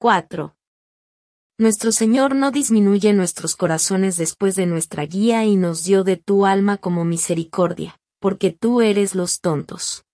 4. Nuestro Señor no disminuye nuestros corazones después de nuestra guía y nos dio de tu alma como misericordia, porque tú eres los tontos.